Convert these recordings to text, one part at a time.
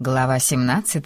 Глава 17.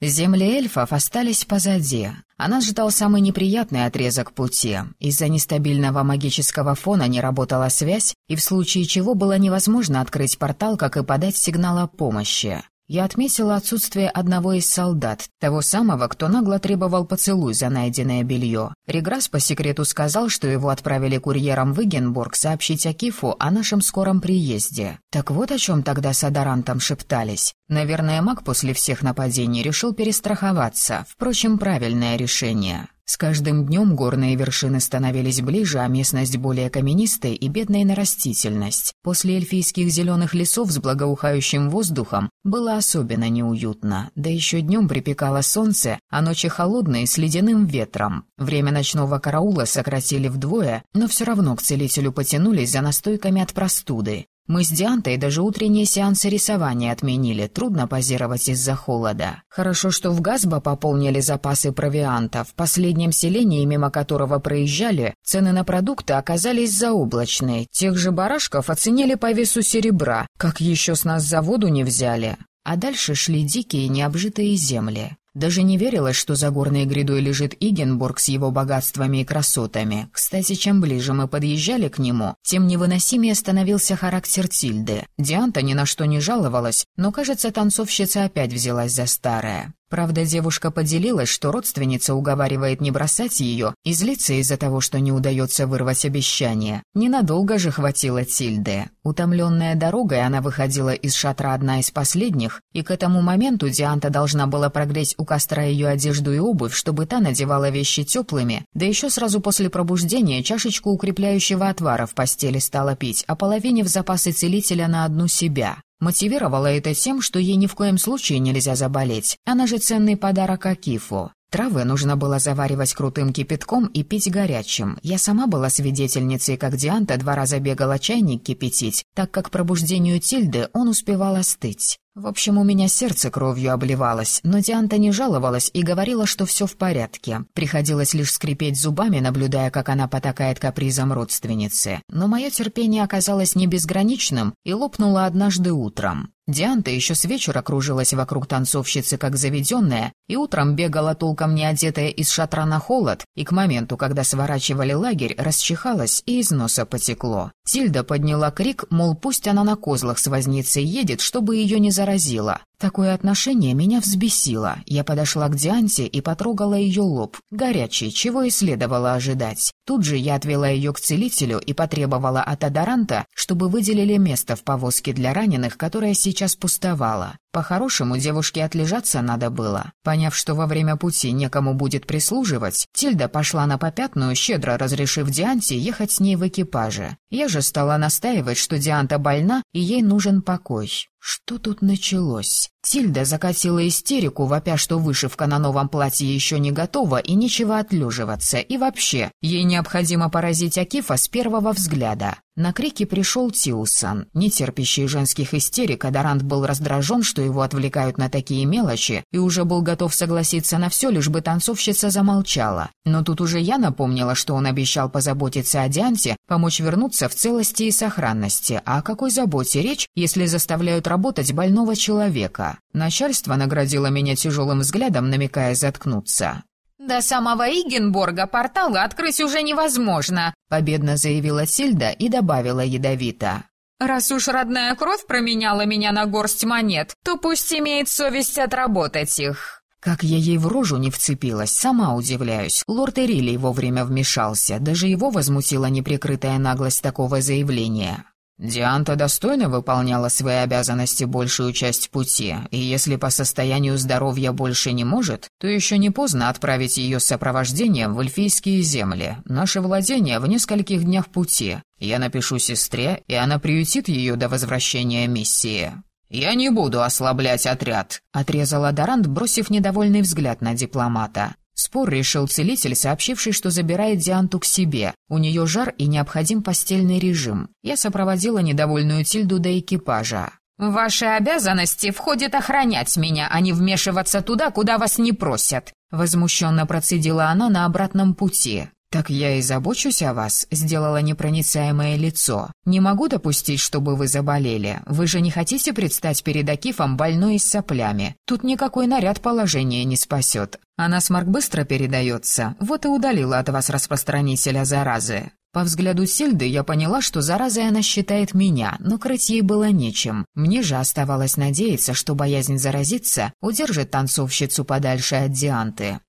Земли эльфов остались позади, а нас ждал самый неприятный отрезок пути. Из-за нестабильного магического фона не работала связь, и в случае чего было невозможно открыть портал, как и подать сигнал о помощи. Я отметила отсутствие одного из солдат, того самого, кто нагло требовал поцелуй за найденное белье. Реграсс по секрету сказал, что его отправили курьером в Игенбург сообщить Акифу о нашем скором приезде. Так вот о чем тогда с Адарантом шептались. Наверное, маг после всех нападений решил перестраховаться. Впрочем, правильное решение. С каждым днем горные вершины становились ближе, а местность более каменистой и бедной на растительность. После эльфийских зеленых лесов с благоухающим воздухом было особенно неуютно. Да еще днем припекало солнце, а ночи холодные с ледяным ветром. Время ночного караула сократили вдвое, но все равно к целителю потянулись за настойками от простуды. Мы с Диантой даже утренние сеансы рисования отменили, трудно позировать из-за холода. Хорошо, что в Газбо пополнили запасы провианта. В последнем селении, мимо которого проезжали, цены на продукты оказались заоблачные. Тех же барашков оценили по весу серебра, как еще с нас заводу не взяли. А дальше шли дикие необжитые земли. Даже не верилось, что за горной грядой лежит Игенбург с его богатствами и красотами. Кстати, чем ближе мы подъезжали к нему, тем невыносимее становился характер Тильды. Дианта ни на что не жаловалась, но, кажется, танцовщица опять взялась за старое. Правда, девушка поделилась, что родственница уговаривает не бросать ее и злится из-за того, что не удается вырвать обещание. Ненадолго же хватило Тильды. Утомленная дорогой, она выходила из шатра одна из последних, и к этому моменту Дианта должна была прогреть у костра ее одежду и обувь, чтобы та надевала вещи теплыми, да еще сразу после пробуждения чашечку укрепляющего отвара в постели стала пить, а половине в запасы целителя на одну себя. Мотивировала это тем, что ей ни в коем случае нельзя заболеть. Она же ценный подарок Акифу. Травы нужно было заваривать крутым кипятком и пить горячим. Я сама была свидетельницей, как Дианта два раза бегала чайник кипятить, так как к пробуждению Тильды он успевал остыть. В общем, у меня сердце кровью обливалось, но Дианта не жаловалась и говорила, что все в порядке. Приходилось лишь скрипеть зубами, наблюдая, как она потакает капризом родственницы. Но мое терпение оказалось не безграничным и лопнуло однажды утром. Дианта еще с вечера кружилась вокруг танцовщицы, как заведенная, и утром бегала толком не одетая из шатра на холод, и к моменту, когда сворачивали лагерь, расчихалась и из носа потекло. Тильда подняла крик, мол, пусть она на козлах с возницей едет, чтобы ее не заразило. Такое отношение меня взбесило. Я подошла к Дианте и потрогала ее лоб. Горячий, чего и следовало ожидать. Тут же я отвела ее к целителю и потребовала от Адаранта, чтобы выделили место в повозке для раненых, которая сейчас пустовала. По-хорошему, девушке отлежаться надо было. Поняв, что во время пути некому будет прислуживать, Тильда пошла на попятную, щедро разрешив Дианте ехать с ней в экипаже. Я же стала настаивать, что Дианта больна и ей нужен покой. Что тут началось? Тильда закатила истерику, вопя, что вышивка на новом платье еще не готова и нечего отлеживаться. И вообще, ей необходимо поразить Акифа с первого взгляда. На крики пришел Тиусан. Не терпящий женских истерик, Адарант был раздражен, что его отвлекают на такие мелочи, и уже был готов согласиться на все, лишь бы танцовщица замолчала. Но тут уже я напомнила, что он обещал позаботиться о Дианте, помочь вернуться в целости и сохранности. А о какой заботе речь, если заставляют работать больного человека? Начальство наградило меня тяжелым взглядом, намекая заткнуться. «До самого Игенборга портала открыть уже невозможно», — победно заявила Сильда и добавила ядовито. «Раз уж родная кровь променяла меня на горсть монет, то пусть имеет совесть отработать их». Как я ей в рожу не вцепилась, сама удивляюсь. Лорд Эрилий вовремя вмешался, даже его возмутила неприкрытая наглость такого заявления. Дианта достойно выполняла свои обязанности большую часть пути, и если по состоянию здоровья больше не может, то еще не поздно отправить ее с сопровождением в эльфийские земли, наше владение в нескольких днях пути. Я напишу сестре, и она приютит ее до возвращения миссии. «Я не буду ослаблять отряд», — отрезал Адарант, бросив недовольный взгляд на дипломата. Спор решил целитель, сообщивший, что забирает Дианту к себе. У нее жар и необходим постельный режим. Я сопроводила недовольную Тильду до экипажа. «В ваши обязанности входит охранять меня, а не вмешиваться туда, куда вас не просят», — возмущенно процедила она на обратном пути. «Так я и забочусь о вас», — сделала непроницаемое лицо. «Не могу допустить, чтобы вы заболели. Вы же не хотите предстать перед Акифом больной с соплями. Тут никакой наряд положения не спасет. А насморк быстро передается, вот и удалила от вас распространителя заразы». По взгляду Сельды я поняла, что заразой она считает меня, но крыть ей было нечем. Мне же оставалось надеяться, что боязнь заразиться удержит танцовщицу подальше от Дианты.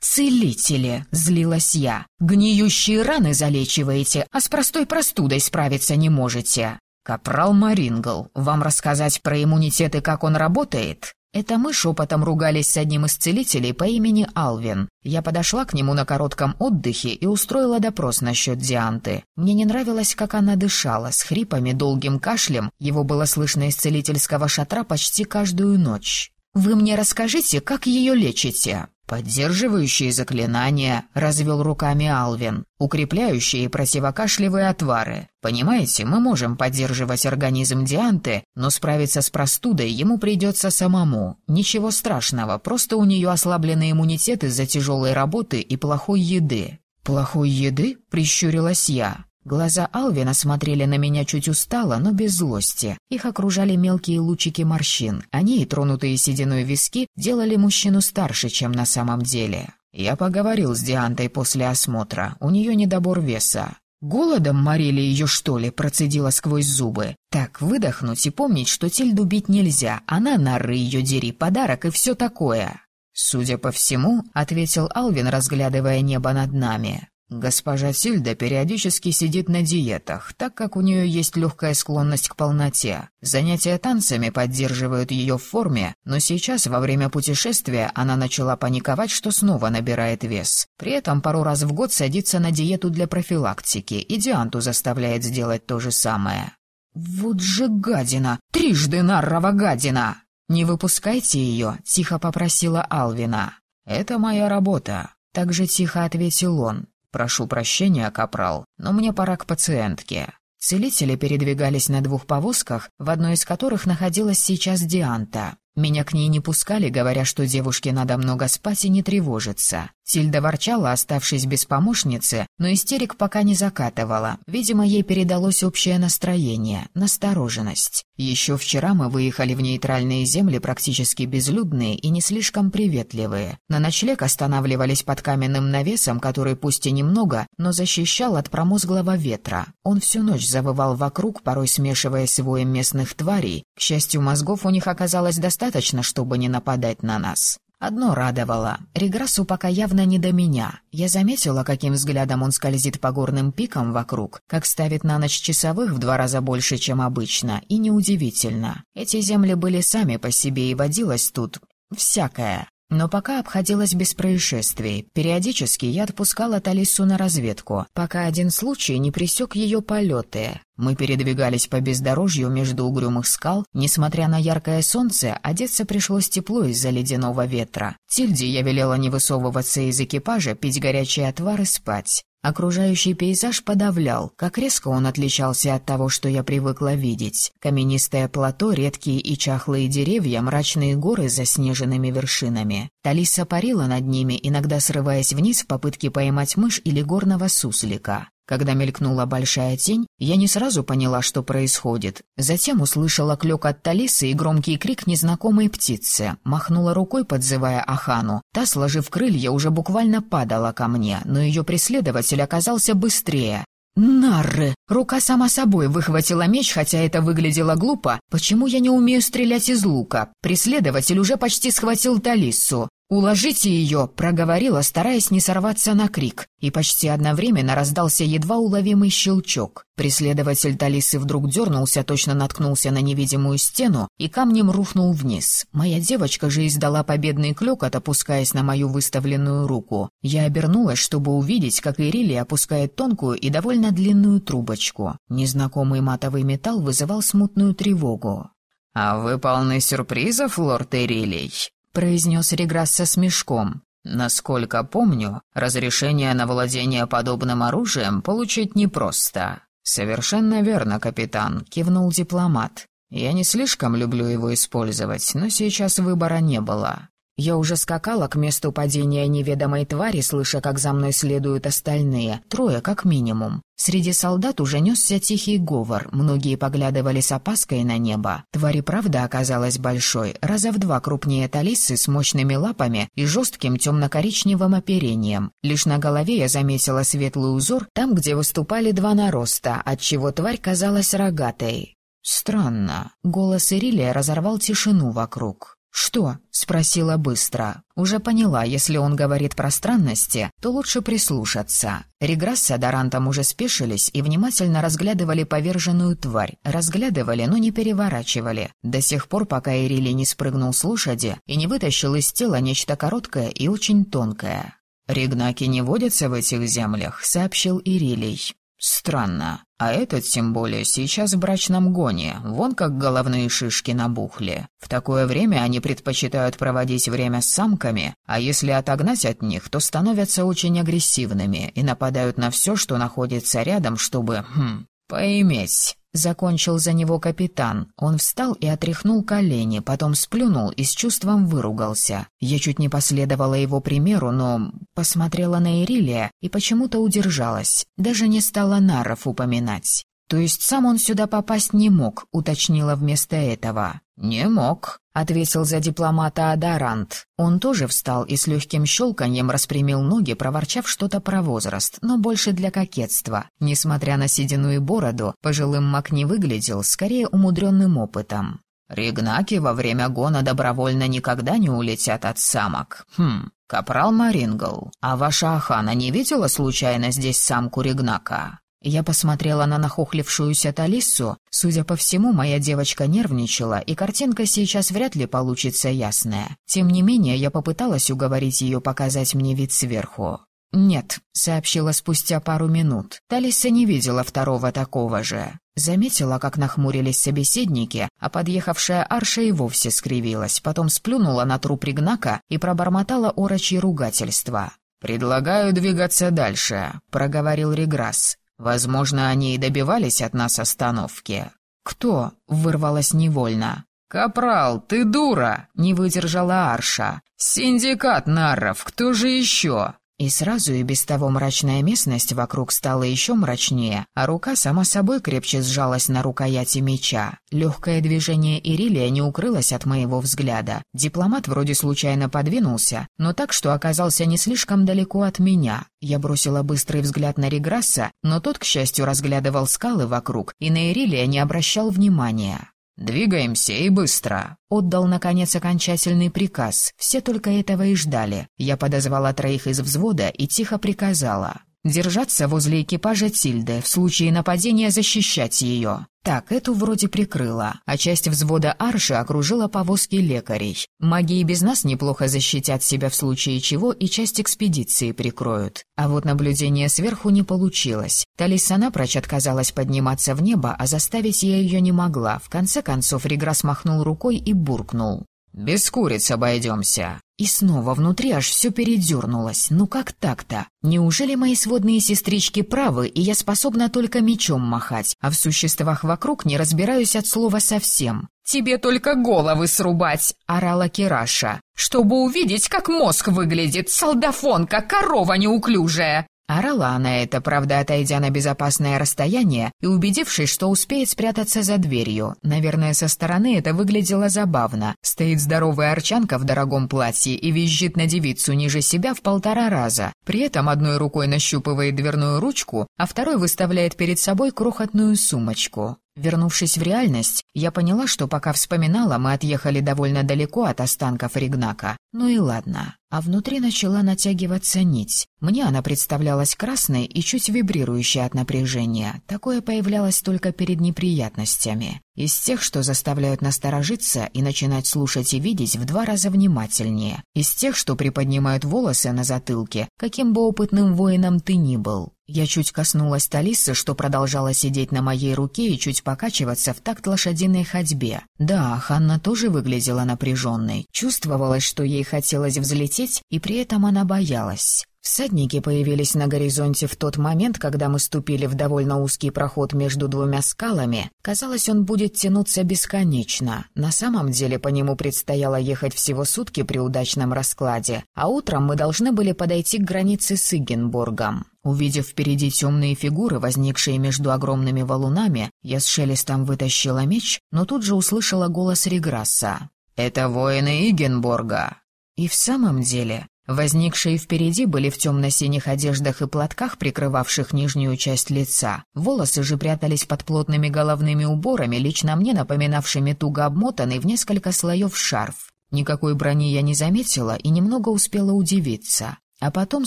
«Целители!» — злилась я. «Гниющие раны залечиваете, а с простой простудой справиться не можете!» «Капрал Марингл, вам рассказать про иммунитет и как он работает?» Это мы шепотом ругались с одним из целителей по имени Алвин. Я подошла к нему на коротком отдыхе и устроила допрос насчет Дианты. Мне не нравилось, как она дышала, с хрипами, долгим кашлем. Его было слышно из целительского шатра почти каждую ночь. «Вы мне расскажите, как ее лечите?» «Поддерживающие заклинания», — развел руками Алвин, «укрепляющие противокашлевые отвары. Понимаете, мы можем поддерживать организм Дианты, но справиться с простудой ему придется самому. Ничего страшного, просто у нее ослабленный иммунитет из-за тяжелой работы и плохой еды». «Плохой еды?» — прищурилась я. Глаза Алвина смотрели на меня чуть устало, но без злости. Их окружали мелкие лучики морщин. Они и тронутые сединой виски делали мужчину старше, чем на самом деле. Я поговорил с Диантой после осмотра. У нее недобор веса. «Голодом морили ее, что ли?» – процедила сквозь зубы. «Так, выдохнуть и помнить, что тельду бить нельзя. Она нары ее дери, подарок и все такое». «Судя по всему», — ответил Алвин, разглядывая небо над нами, Госпожа Сильда периодически сидит на диетах, так как у нее есть легкая склонность к полноте. Занятия танцами поддерживают ее в форме, но сейчас, во время путешествия, она начала паниковать, что снова набирает вес. При этом пару раз в год садится на диету для профилактики, и Дианту заставляет сделать то же самое. «Вот же гадина! Трижды наррова гадина!» «Не выпускайте ее», — тихо попросила Алвина. «Это моя работа», — так же тихо ответил он. «Прошу прощения, капрал, но мне пора к пациентке». Целители передвигались на двух повозках, в одной из которых находилась сейчас Дианта. Меня к ней не пускали, говоря, что девушке надо много спать и не тревожиться. Сильда ворчала, оставшись без помощницы, но истерик пока не закатывала. Видимо, ей передалось общее настроение, настороженность. Еще вчера мы выехали в нейтральные земли практически безлюдные и не слишком приветливые. На ночлег останавливались под каменным навесом, который пусть и немного, но защищал от промозглого ветра. Он всю ночь завывал вокруг, порой смешиваясь с воем местных тварей. К счастью, мозгов у них оказалось достаточно, чтобы не нападать на нас. Одно радовало. Реграссу пока явно не до меня. Я заметила, каким взглядом он скользит по горным пикам вокруг, как ставит на ночь часовых в два раза больше, чем обычно, и неудивительно. Эти земли были сами по себе, и водилось тут всякое. Но пока обходилось без происшествий. Периодически я отпускала Талису на разведку, пока один случай не пресек ее полеты. Мы передвигались по бездорожью между угрюмых скал. Несмотря на яркое солнце, одеться пришлось тепло из-за ледяного ветра. Тильде я велела не высовываться из экипажа, пить горячий отвар и спать. Окружающий пейзаж подавлял, как резко он отличался от того, что я привыкла видеть. Каменистое плато, редкие и чахлые деревья, мрачные горы с заснеженными вершинами. Талиса парила над ними, иногда срываясь вниз в попытке поймать мышь или горного суслика. Когда мелькнула большая тень, я не сразу поняла, что происходит. Затем услышала клёк от Талисы и громкий крик незнакомой птицы. Махнула рукой, подзывая Ахану. Та, сложив крылья, уже буквально падала ко мне, но ее преследователь оказался быстрее. «Нарры!» Рука сама собой выхватила меч, хотя это выглядело глупо. Почему я не умею стрелять из лука? Преследователь уже почти схватил Талиссу. «Уложите ее!» — проговорила, стараясь не сорваться на крик, и почти одновременно раздался едва уловимый щелчок. Преследователь Талисы вдруг дернулся, точно наткнулся на невидимую стену и камнем рухнул вниз. Моя девочка же издала победный клёкот, опускаясь на мою выставленную руку. Я обернулась, чтобы увидеть, как Ирили опускает тонкую и довольно длинную трубочку. Незнакомый матовый металл вызывал смутную тревогу. «А вы полны сюрпризов, лорд Ирилий?» — произнес Реграсс со смешком. «Насколько помню, разрешение на владение подобным оружием получить непросто». «Совершенно верно, капитан», — кивнул дипломат. «Я не слишком люблю его использовать, но сейчас выбора не было». Я уже скакала к месту падения неведомой твари, слыша, как за мной следуют остальные, трое как минимум. Среди солдат уже несся тихий говор, многие поглядывали с опаской на небо. Тварь правда оказалась большой, раза в два крупнее талисы с мощными лапами и жестким темно-коричневым оперением. Лишь на голове я заметила светлый узор там, где выступали два нароста, отчего тварь казалась рогатой. Странно. Голос Ирилия разорвал тишину вокруг. «Что?» — спросила быстро. Уже поняла, если он говорит про странности, то лучше прислушаться. Реграсс с Адорантом уже спешились и внимательно разглядывали поверженную тварь. Разглядывали, но не переворачивали. До сих пор, пока Ирили не спрыгнул с лошади и не вытащил из тела нечто короткое и очень тонкое. «Ригнаки не водятся в этих землях», — сообщил Ирилий. Странно. А этот, тем более, сейчас в брачном гоне, вон как головные шишки набухли. В такое время они предпочитают проводить время с самками, а если отогнать от них, то становятся очень агрессивными и нападают на все, что находится рядом, чтобы, хм, поиметь. Закончил за него капитан. Он встал и отряхнул колени, потом сплюнул и с чувством выругался. Я чуть не последовала его примеру, но посмотрела на Ирилия и почему-то удержалась. Даже не стала Наров упоминать. «То есть сам он сюда попасть не мог», — уточнила вместо этого. «Не мог», — ответил за дипломата Адарант. Он тоже встал и с легким щелканьем распрямил ноги, проворчав что-то про возраст, но больше для кокетства. Несмотря на седину и бороду, пожилым маг не выглядел, скорее умудренным опытом. «Ригнаки во время гона добровольно никогда не улетят от самок. Хм, капрал Марингл, а ваша Ахана не видела случайно здесь самку Ригнака?» Я посмотрела на нахохлившуюся Талиссу. Судя по всему, моя девочка нервничала, и картинка сейчас вряд ли получится ясная. Тем не менее, я попыталась уговорить ее показать мне вид сверху. «Нет», — сообщила спустя пару минут. Талиса не видела второго такого же. Заметила, как нахмурились собеседники, а подъехавшая Арша и вовсе скривилась, потом сплюнула на труп Ригнака и пробормотала орочье ругательство. «Предлагаю двигаться дальше», — проговорил Реграсс. Возможно, они и добивались от нас остановки. Кто? Вырвалась невольно. «Капрал, ты дура!» — не выдержала Арша. «Синдикат нарров, кто же еще?» И сразу и без того мрачная местность вокруг стала еще мрачнее, а рука сама собой крепче сжалась на рукояти меча. Легкое движение Ирилия не укрылось от моего взгляда. Дипломат вроде случайно подвинулся, но так, что оказался не слишком далеко от меня. Я бросила быстрый взгляд на Реграсса, но тот, к счастью, разглядывал скалы вокруг и на Ирилия не обращал внимания. «Двигаемся и быстро!» Отдал, наконец, окончательный приказ. Все только этого и ждали. Я подозвала троих из взвода и тихо приказала. Держаться возле экипажа Тильды, в случае нападения защищать ее. Так, эту вроде прикрыла, а часть взвода Арши окружила повозки лекарей. Маги и без нас неплохо защитят себя в случае чего и часть экспедиции прикроют. А вот наблюдение сверху не получилось. Талиса напрочь отказалась подниматься в небо, а заставить я ее не могла. В конце концов Реграс махнул рукой и буркнул. «Без куриц обойдемся». И снова внутри аж все передернулось. Ну как так-то? Неужели мои сводные сестрички правы, и я способна только мечом махать, а в существах вокруг не разбираюсь от слова совсем? «Тебе только головы срубать!» — орала Кираша. «Чтобы увидеть, как мозг выглядит, солдафонка, корова неуклюжая!» Орала она это, правда, отойдя на безопасное расстояние и убедившись, что успеет спрятаться за дверью. Наверное, со стороны это выглядело забавно. Стоит здоровая арчанка в дорогом платье и визжит на девицу ниже себя в полтора раза. При этом одной рукой нащупывает дверную ручку, а второй выставляет перед собой крохотную сумочку. Вернувшись в реальность, я поняла, что пока вспоминала, мы отъехали довольно далеко от останков Ригнака. Ну и ладно. А внутри начала натягиваться нить. Мне она представлялась красной и чуть вибрирующей от напряжения. Такое появлялось только перед неприятностями. Из тех, что заставляют насторожиться и начинать слушать и видеть в два раза внимательнее. Из тех, что приподнимают волосы на затылке, каким бы опытным воином ты ни был. Я чуть коснулась Талисы, что продолжала сидеть на моей руке и чуть покачиваться в такт лошадиной ходьбе. Да, Ханна тоже выглядела напряженной. Чувствовалось, что ей хотелось взлететь, и при этом она боялась. Всадники появились на горизонте в тот момент, когда мы ступили в довольно узкий проход между двумя скалами. Казалось, он будет тянуться бесконечно. На самом деле по нему предстояло ехать всего сутки при удачном раскладе, а утром мы должны были подойти к границе с Игенбургом. Увидев впереди темные фигуры, возникшие между огромными валунами, я с шелестом вытащила меч, но тут же услышала голос Реграсса. «Это воины Игенбурга!» И в самом деле, Возникшие впереди были в темно-синих одеждах и платках, прикрывавших нижнюю часть лица. Волосы же прятались под плотными головными уборами, лично мне напоминавшими туго обмотанный в несколько слоев шарф. Никакой брони я не заметила и немного успела удивиться. А потом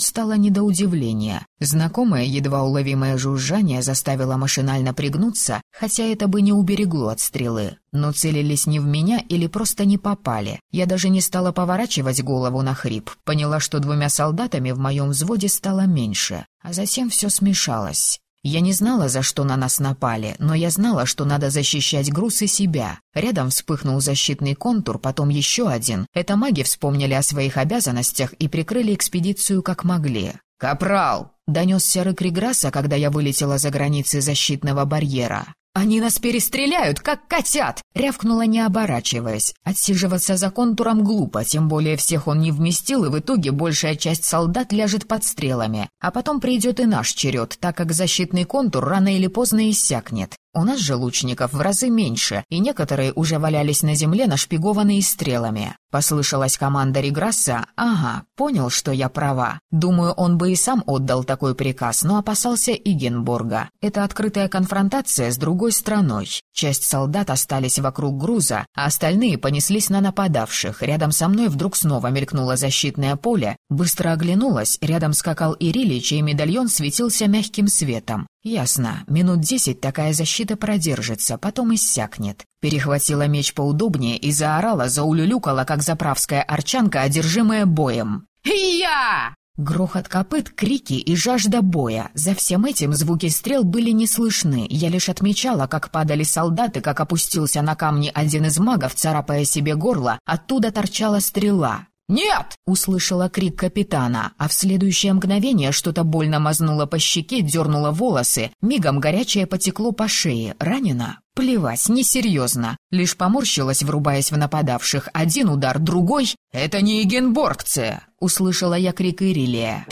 стало не до удивления. Знакомое, едва уловимое жужжание заставило машинально пригнуться, хотя это бы не уберегло от стрелы. Но целились не в меня или просто не попали. Я даже не стала поворачивать голову на хрип. Поняла, что двумя солдатами в моем взводе стало меньше. А затем все смешалось. Я не знала, за что на нас напали, но я знала, что надо защищать груз и себя. Рядом вспыхнул защитный контур, потом еще один. Это маги вспомнили о своих обязанностях и прикрыли экспедицию как могли. «Капрал!» — донесся рык Реграсса, когда я вылетела за границы защитного барьера. «Они нас перестреляют, как котят!» — рявкнула, не оборачиваясь. Отсиживаться за контуром глупо, тем более всех он не вместил, и в итоге большая часть солдат ляжет под стрелами. А потом придет и наш черед, так как защитный контур рано или поздно иссякнет. У нас же лучников в разы меньше, и некоторые уже валялись на земле, нашпигованные стрелами. Послышалась команда Реграсса «Ага, понял, что я права». Думаю, он бы и сам отдал такой приказ, но опасался Игенборга. Это открытая конфронтация с другой страной. Часть солдат остались вокруг груза, а остальные понеслись на нападавших. Рядом со мной вдруг снова мелькнуло защитное поле. Быстро оглянулась, рядом скакал Ирили, чей медальон светился мягким светом. Ясно, минут десять такая защита продержится, потом иссякнет. Перехватила меч поудобнее и заорала, заулюлюкала, как заправская арчанка, одержимая боем. «Я!» Грохот копыт, крики и жажда боя. За всем этим звуки стрел были не слышны. Я лишь отмечала, как падали солдаты, как опустился на камни один из магов, царапая себе горло. Оттуда торчала стрела. «Нет!» — услышала крик капитана, а в следующее мгновение что-то больно мазнуло по щеке, дернуло волосы, мигом горячее потекло по шее. Ранена? Плевать, несерьезно. Лишь поморщилась, врубаясь в нападавших. Один удар, другой. «Это не егенборгцы!» — услышала я крик Ирилия.